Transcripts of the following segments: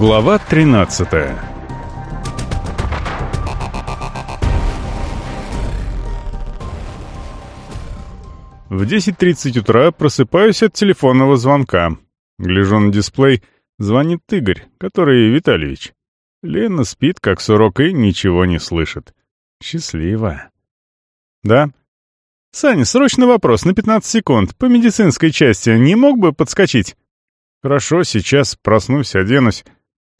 Глава 13 В 10.30 утра просыпаюсь от телефонного звонка. Гляжу на дисплей, звонит Игорь, который Витальевич. Лена спит, как сурок, и ничего не слышит. Счастливо. Да? Саня, срочный вопрос на 15 секунд. По медицинской части не мог бы подскочить? Хорошо, сейчас проснусь, оденусь.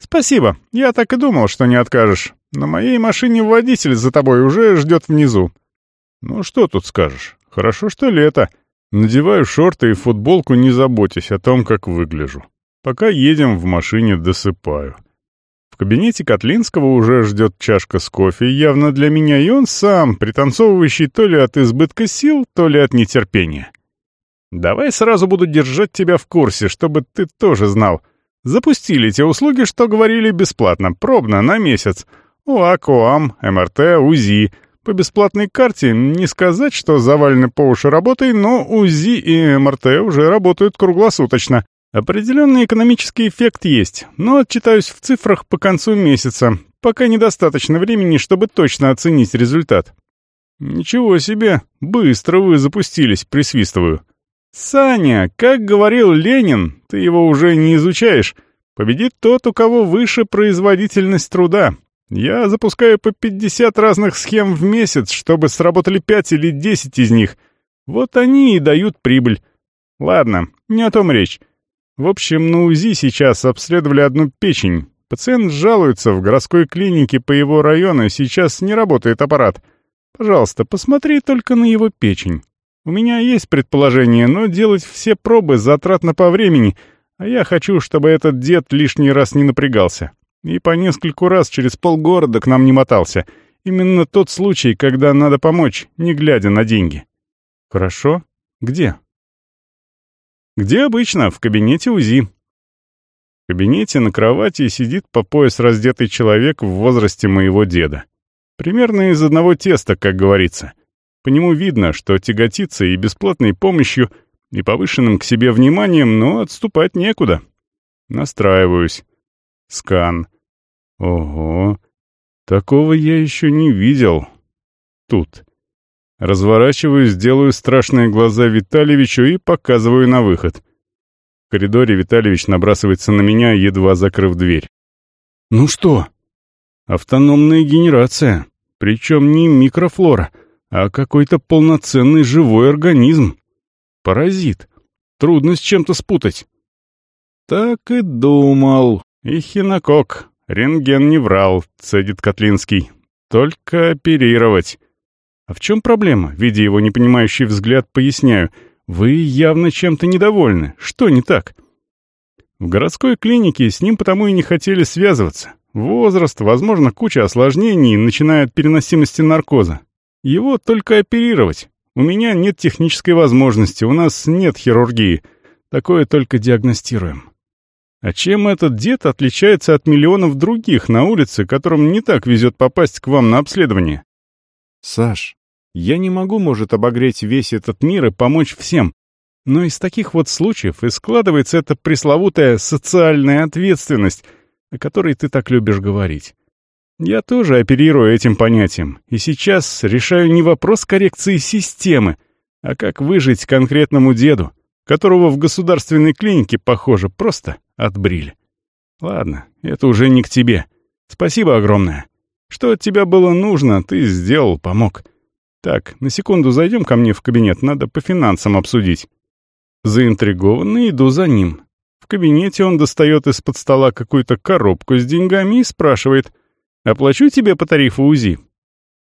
«Спасибо. Я так и думал, что не откажешь. На моей машине водитель за тобой уже ждет внизу». «Ну что тут скажешь? Хорошо, что лето. Надеваю шорты и футболку, не заботясь о том, как выгляжу. Пока едем в машине, досыпаю». В кабинете Котлинского уже ждет чашка с кофе, явно для меня, и он сам, пританцовывающий то ли от избытка сил, то ли от нетерпения. «Давай сразу буду держать тебя в курсе, чтобы ты тоже знал». Запустили те услуги, что говорили бесплатно, пробно, на месяц. УА, КОАМ, МРТ, УЗИ. По бесплатной карте не сказать, что завалены по уши работой, но УЗИ и МРТ уже работают круглосуточно. Определенный экономический эффект есть, но отчитаюсь в цифрах по концу месяца. Пока недостаточно времени, чтобы точно оценить результат. Ничего себе, быстро вы запустились, присвистываю. «Саня, как говорил Ленин, ты его уже не изучаешь. Победит тот, у кого выше производительность труда. Я запускаю по 50 разных схем в месяц, чтобы сработали 5 или 10 из них. Вот они и дают прибыль. Ладно, не о том речь. В общем, на УЗИ сейчас обследовали одну печень. Пациент жалуется в городской клинике по его району, сейчас не работает аппарат. Пожалуйста, посмотри только на его печень. У меня есть предположение, но делать все пробы затратно по времени, а я хочу, чтобы этот дед лишний раз не напрягался. И по нескольку раз через полгорода к нам не мотался. Именно тот случай, когда надо помочь, не глядя на деньги. Хорошо. Где? Где обычно? В кабинете УЗИ. В кабинете на кровати сидит по пояс раздетый человек в возрасте моего деда. Примерно из одного теста, как говорится. По нему видно, что тяготится и бесплатной помощью, и повышенным к себе вниманием, но отступать некуда. Настраиваюсь. Скан. Ого, такого я еще не видел. Тут. Разворачиваюсь, делаю страшные глаза Витальевичу и показываю на выход. В коридоре Витальевич набрасывается на меня, едва закрыв дверь. «Ну что?» «Автономная генерация. Причем не микрофлора, а какой-то полноценный живой организм. Паразит. Трудно с чем-то спутать. Так и думал. И хинокок. Рентген не врал, цедит Котлинский. Только оперировать. А в чем проблема? Видя его непонимающий взгляд, поясняю. Вы явно чем-то недовольны. Что не так? В городской клинике с ним потому и не хотели связываться. Возраст, возможно, куча осложнений, начиная от переносимости наркоза. Его только оперировать. У меня нет технической возможности, у нас нет хирургии. Такое только диагностируем. А чем этот дед отличается от миллионов других на улице, которым не так везет попасть к вам на обследование? Саш, я не могу, может, обогреть весь этот мир и помочь всем. Но из таких вот случаев и складывается эта пресловутая социальная ответственность, о которой ты так любишь говорить. Я тоже оперирую этим понятием, и сейчас решаю не вопрос коррекции системы, а как выжить конкретному деду, которого в государственной клинике, похоже, просто отбрили. Ладно, это уже не к тебе. Спасибо огромное. Что от тебя было нужно, ты сделал, помог. Так, на секунду зайдем ко мне в кабинет, надо по финансам обсудить. Заинтригованный иду за ним. В кабинете он достает из-под стола какую-то коробку с деньгами и спрашивает — Оплачу тебе по тарифу УЗИ».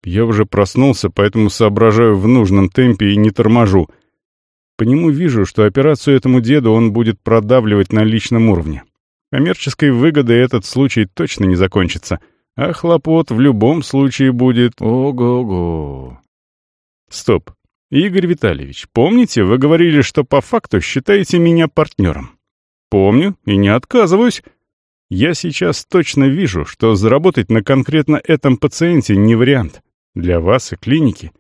Я уже проснулся, поэтому соображаю в нужном темпе и не торможу. По нему вижу, что операцию этому деду он будет продавливать на личном уровне. Коммерческой выгодой этот случай точно не закончится, а хлопот в любом случае будет ого-го. Стоп. Игорь Витальевич, помните, вы говорили, что по факту считаете меня партнером? Помню и не отказываюсь. Я сейчас точно вижу, что заработать на конкретно этом пациенте не вариант. Для вас и клиники.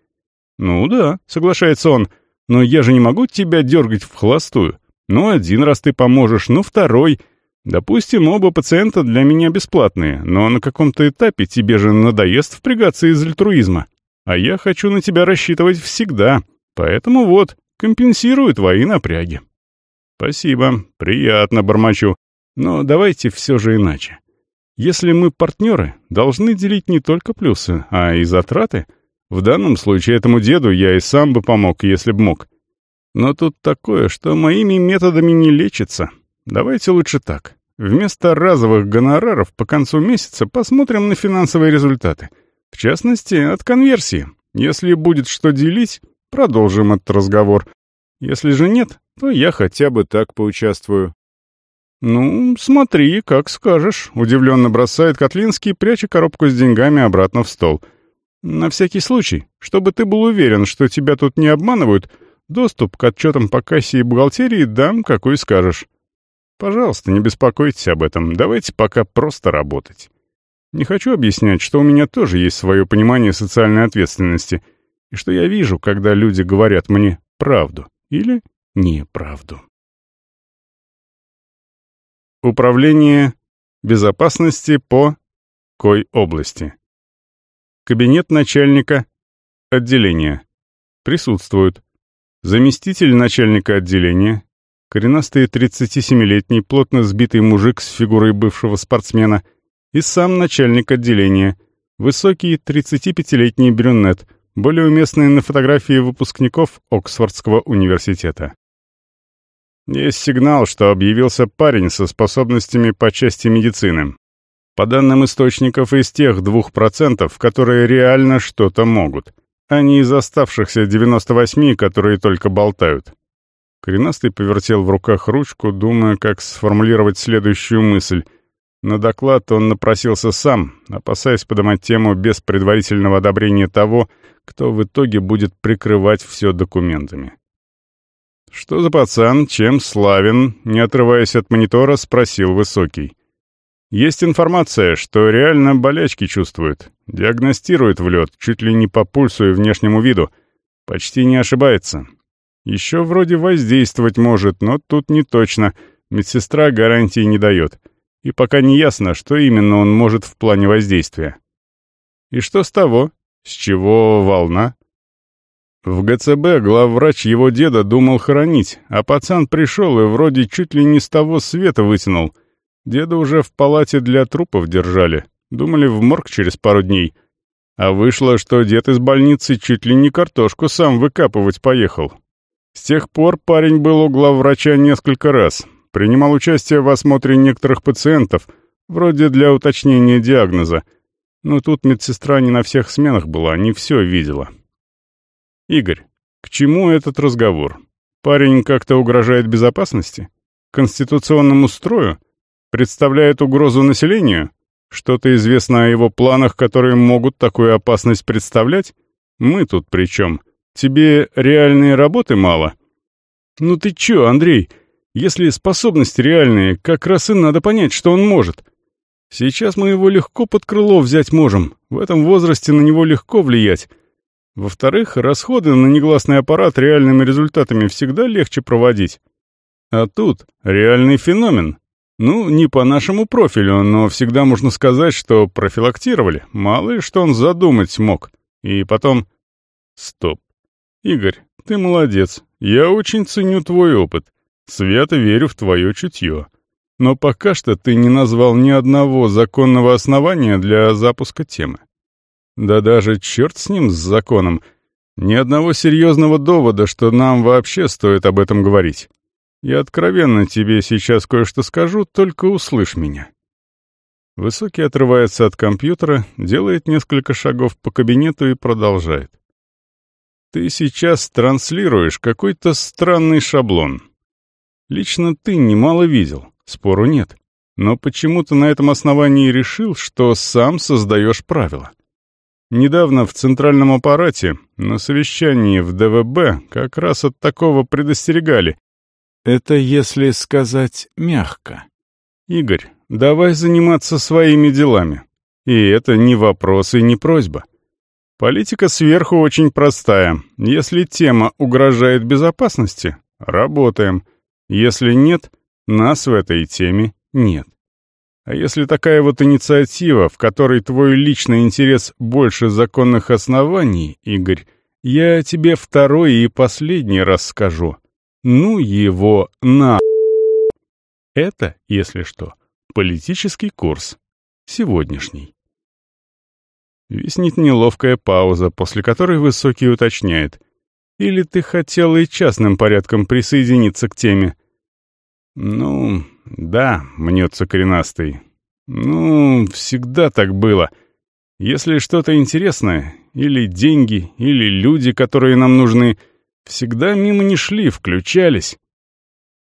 Ну да, соглашается он, но я же не могу тебя дергать в холостую. Ну, один раз ты поможешь, ну, второй. Допустим, оба пациента для меня бесплатные, но на каком-то этапе тебе же надоест впрягаться из альтруизма. А я хочу на тебя рассчитывать всегда. Поэтому вот, компенсирую твои напряги. Спасибо, приятно, бормочу. Но давайте все же иначе. Если мы партнеры, должны делить не только плюсы, а и затраты. В данном случае этому деду я и сам бы помог, если б мог. Но тут такое, что моими методами не лечится. Давайте лучше так. Вместо разовых гонораров по концу месяца посмотрим на финансовые результаты. В частности, от конверсии. Если будет что делить, продолжим этот разговор. Если же нет, то я хотя бы так поучаствую. «Ну, смотри, как скажешь», — удивленно бросает Котлинский, пряча коробку с деньгами обратно в стол. «На всякий случай, чтобы ты был уверен, что тебя тут не обманывают, доступ к отчетам по кассе и бухгалтерии дам, какой скажешь. Пожалуйста, не беспокойтесь об этом, давайте пока просто работать. Не хочу объяснять, что у меня тоже есть свое понимание социальной ответственности, и что я вижу, когда люди говорят мне правду или неправду. Управление безопасности по Кой области. Кабинет начальника отделения. Присутствуют заместитель начальника отделения, коренастый 37-летний, плотно сбитый мужик с фигурой бывшего спортсмена и сам начальник отделения, высокий 35-летний брюнет, более уместный на фотографии выпускников Оксфордского университета. Есть сигнал, что объявился парень со способностями по части медицины. По данным источников, из тех двух процентов, которые реально что-то могут, а не из оставшихся 98, которые только болтают. Коренастый повертел в руках ручку, думая, как сформулировать следующую мысль. На доклад он напросился сам, опасаясь поднимать тему без предварительного одобрения того, кто в итоге будет прикрывать все документами. «Что за пацан? Чем славен?» — не отрываясь от монитора, спросил Высокий. «Есть информация, что реально болячки чувствует. Диагностирует в лед, чуть ли не по пульсу и внешнему виду. Почти не ошибается. Еще вроде воздействовать может, но тут не точно. Медсестра гарантии не дает. И пока не ясно, что именно он может в плане воздействия. И что с того? С чего волна? В ГЦБ главврач его деда думал хоронить, а пацан пришел и вроде чуть ли не с того света вытянул. Деда уже в палате для трупов держали. Думали в морг через пару дней. А вышло, что дед из больницы чуть ли не картошку сам выкапывать поехал. С тех пор парень был у главврача несколько раз, принимал участие в осмотре некоторых пациентов, вроде для уточнения диагноза. Но тут медсестра не на всех сменах была, не все видела. «Игорь, к чему этот разговор? Парень как-то угрожает безопасности? Конституционному строю? Представляет угрозу населению? Что-то известно о его планах, которые могут такую опасность представлять? Мы тут при чем?» Тебе реальной работы мало? Ну ты чё, Андрей? Если способности реальные, как раз и надо понять, что он может. Сейчас мы его легко под крыло взять можем. В этом возрасте на него легко влиять. Во-вторых, расходы на негласный аппарат реальными результатами всегда легче проводить. А тут реальный феномен. Ну, не по нашему профилю, но всегда можно сказать, что профилактировали. Мало ли, что он задумать мог. И потом... Стоп. «Игорь, ты молодец. Я очень ценю твой опыт. Свято верю в твое чутье. Но пока что ты не назвал ни одного законного основания для запуска темы. Да даже черт с ним, с законом. Ни одного серьезного довода, что нам вообще стоит об этом говорить. Я откровенно тебе сейчас кое-что скажу, только услышь меня». Высокий отрывается от компьютера, делает несколько шагов по кабинету и продолжает. Ты сейчас транслируешь какой-то странный шаблон. Лично ты немало видел, спору нет. Но почему-то на этом основании решил, что сам создаешь правила. Недавно в центральном аппарате, на совещании в ДВБ, как раз от такого предостерегали. Это если сказать мягко. Игорь, давай заниматься своими делами. И это не вопрос и не просьба. Политика сверху очень простая. Если тема угрожает безопасности — работаем. Если нет, нас в этой теме Нет. А если такая вот инициатива, в которой твой личный интерес больше законных оснований, Игорь, я тебе второй и последний раз скажу. Ну его на... Это, если что, политический курс. Сегодняшний. Виснет неловкая пауза, после которой Высокий уточняет. «Или ты хотел и частным порядком присоединиться к теме?» «Ну, да», — мнется коренастый. «Ну, всегда так было. Если что-то интересное, или деньги, или люди, которые нам нужны, всегда мимо не шли, включались».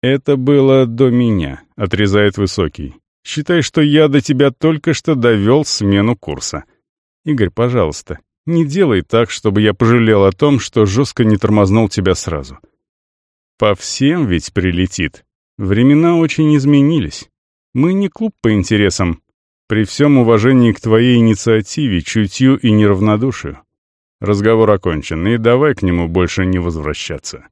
«Это было до меня», — отрезает Высокий. «Считай, что я до тебя только что довел смену курса. Игорь, пожалуйста, не делай так, чтобы я пожалел о том, что жестко не тормознул тебя сразу. По всем ведь прилетит. Времена очень изменились. Мы не клуб по интересам. При всем уважении к твоей инициативе, чутью и неравнодушию. Разговор окончен, и давай к нему больше не возвращаться.